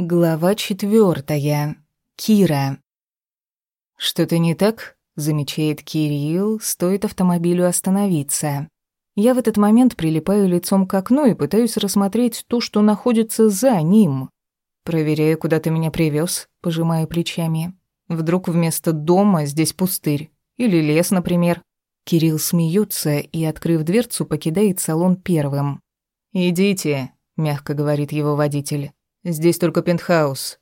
Глава четвертая. Кира. «Что-то не так?» — замечает Кирилл, стоит автомобилю остановиться. Я в этот момент прилипаю лицом к окну и пытаюсь рассмотреть то, что находится за ним. Проверяю, куда ты меня привез, пожимаю плечами. Вдруг вместо дома здесь пустырь. Или лес, например. Кирилл смеется и, открыв дверцу, покидает салон первым. «Идите», — мягко говорит его водитель. Здесь только пентхаус».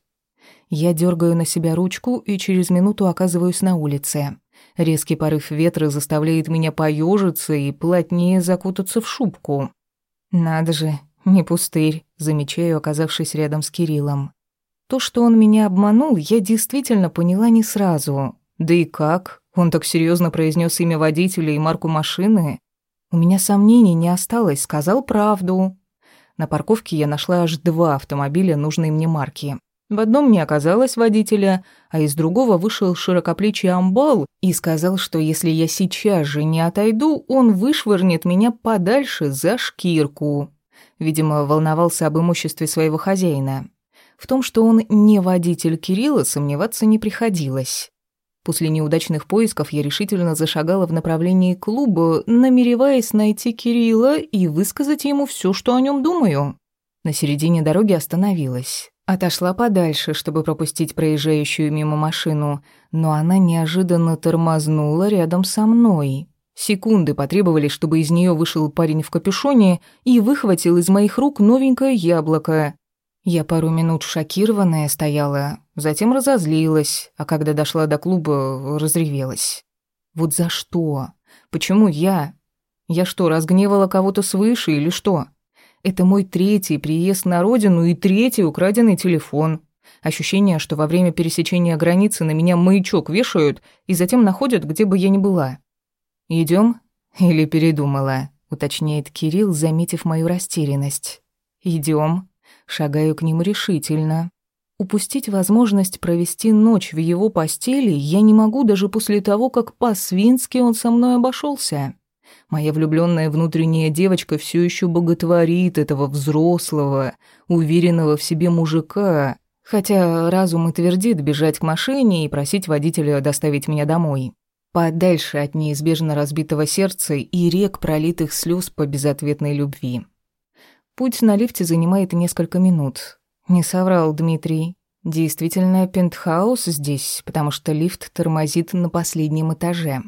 Я дергаю на себя ручку и через минуту оказываюсь на улице. Резкий порыв ветра заставляет меня поежиться и плотнее закутаться в шубку. «Надо же, не пустырь», — замечаю, оказавшись рядом с Кириллом. То, что он меня обманул, я действительно поняла не сразу. Да и как? Он так серьезно произнес имя водителя и марку машины. У меня сомнений не осталось, сказал правду. На парковке я нашла аж два автомобиля нужной мне марки. В одном не оказалось водителя, а из другого вышел широкоплечий амбал и сказал, что если я сейчас же не отойду, он вышвырнет меня подальше за шкирку. Видимо, волновался об имуществе своего хозяина. В том, что он не водитель Кирилла, сомневаться не приходилось. После неудачных поисков я решительно зашагала в направлении клуба, намереваясь найти Кирилла и высказать ему все, что о нем думаю. На середине дороги остановилась. Отошла подальше, чтобы пропустить проезжающую мимо машину, но она неожиданно тормознула рядом со мной. Секунды потребовали, чтобы из нее вышел парень в капюшоне и выхватил из моих рук новенькое яблоко. Я пару минут шокированная стояла, затем разозлилась, а когда дошла до клуба, разревелась. Вот за что? Почему я? Я что, разгневала кого-то свыше или что? Это мой третий приезд на родину и третий украденный телефон. Ощущение, что во время пересечения границы на меня маячок вешают и затем находят, где бы я ни была. Идем? Или передумала?» — уточняет Кирилл, заметив мою растерянность. Идем. Шагаю к нему решительно. Упустить возможность провести ночь в его постели я не могу даже после того, как по-свински он со мной обошелся. Моя влюбленная внутренняя девочка все еще боготворит этого взрослого, уверенного в себе мужика, хотя разум и твердит бежать к машине и просить водителя доставить меня домой. Подальше от неизбежно разбитого сердца и рек пролитых слез по безответной любви. Путь на лифте занимает несколько минут. Не соврал Дмитрий. Действительно, пентхаус здесь, потому что лифт тормозит на последнем этаже.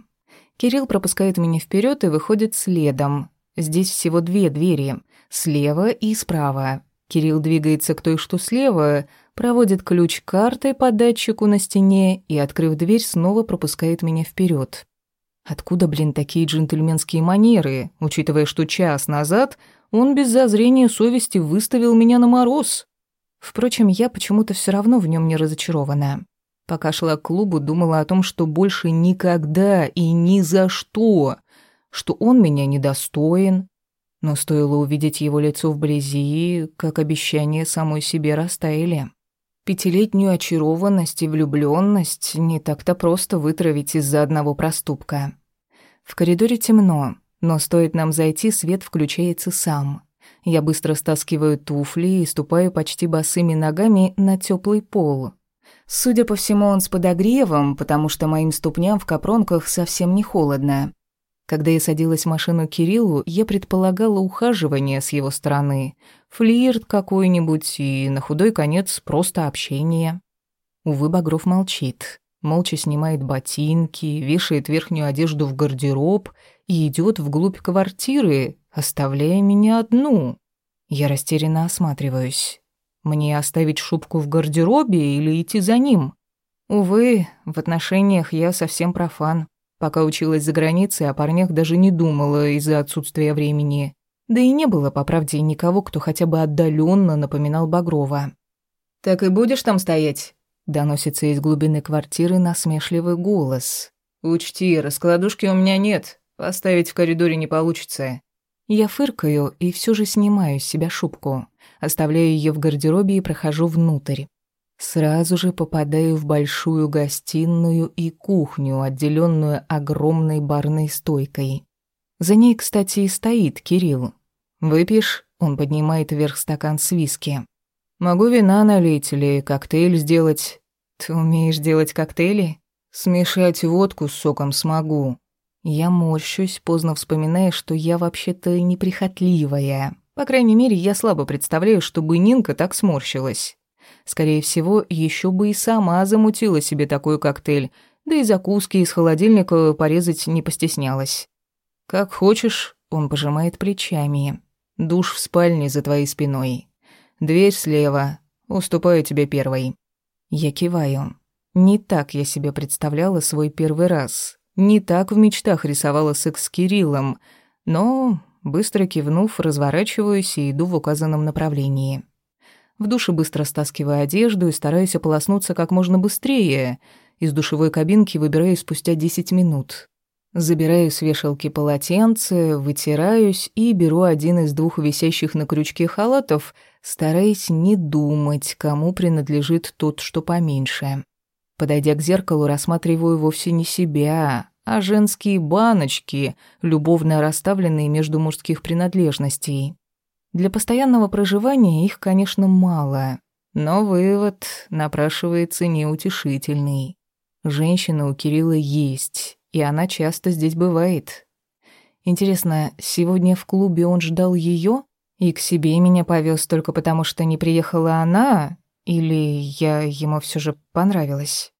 Кирилл пропускает меня вперед и выходит следом. Здесь всего две двери, слева и справа. Кирилл двигается к той, что слева, проводит ключ картой по датчику на стене и, открыв дверь, снова пропускает меня вперед. Откуда, блин, такие джентльменские манеры, учитывая, что час назад он без зазрения совести выставил меня на мороз. Впрочем, я почему-то все равно в нем не разочарована. Пока шла к клубу, думала о том, что больше никогда и ни за что, что он меня недостоин. Но стоило увидеть его лицо вблизи, как обещания самой себе растаяли. Пятилетнюю очарованность и влюблённость не так-то просто вытравить из-за одного проступка. В коридоре темно. Но стоит нам зайти, свет включается сам. Я быстро стаскиваю туфли и ступаю почти босыми ногами на теплый пол. Судя по всему, он с подогревом, потому что моим ступням в капронках совсем не холодно. Когда я садилась в машину Кириллу, я предполагала ухаживание с его стороны, флирт какой-нибудь и, на худой конец, просто общение. Увы, Багров молчит молча снимает ботинки, вешает верхнюю одежду в гардероб и идет вглубь квартиры, оставляя меня одну. Я растерянно осматриваюсь. Мне оставить шубку в гардеробе или идти за ним? Увы, в отношениях я совсем профан. Пока училась за границей, о парнях даже не думала из-за отсутствия времени. Да и не было, по правде, никого, кто хотя бы отдаленно напоминал Багрова. «Так и будешь там стоять?» Доносится из глубины квартиры насмешливый голос. «Учти, раскладушки у меня нет. Поставить в коридоре не получится». Я фыркаю и все же снимаю с себя шубку. Оставляю ее в гардеробе и прохожу внутрь. Сразу же попадаю в большую гостиную и кухню, отделенную огромной барной стойкой. За ней, кстати, и стоит Кирилл. «Выпьешь?» Он поднимает вверх стакан с виски. Могу вина налить или коктейль сделать. Ты умеешь делать коктейли? Смешать водку с соком смогу. Я морщусь, поздно вспоминая, что я вообще-то неприхотливая. По крайней мере, я слабо представляю, чтобы Нинка так сморщилась. Скорее всего, еще бы и сама замутила себе такой коктейль, да и закуски из холодильника порезать не постеснялась. «Как хочешь», — он пожимает плечами. «Душ в спальне за твоей спиной. Дверь слева. Уступаю тебе первой». Я киваю. Не так я себе представляла свой первый раз. Не так в мечтах рисовала секс с Кириллом. Но, быстро кивнув, разворачиваюсь и иду в указанном направлении. В душе быстро стаскиваю одежду и стараюсь ополоснуться как можно быстрее. Из душевой кабинки выбираюсь спустя 10 минут. Забираю с вешалки полотенце, вытираюсь и беру один из двух висящих на крючке халатов, стараясь не думать, кому принадлежит тот, что поменьше. Подойдя к зеркалу, рассматриваю вовсе не себя, а женские баночки, любовно расставленные между мужских принадлежностей. Для постоянного проживания их, конечно, мало, но вывод напрашивается неутешительный. Женщина у Кирилла есть, и она часто здесь бывает. Интересно, сегодня в клубе он ждал ее и к себе меня повез только потому, что не приехала она, или я ему все же понравилась?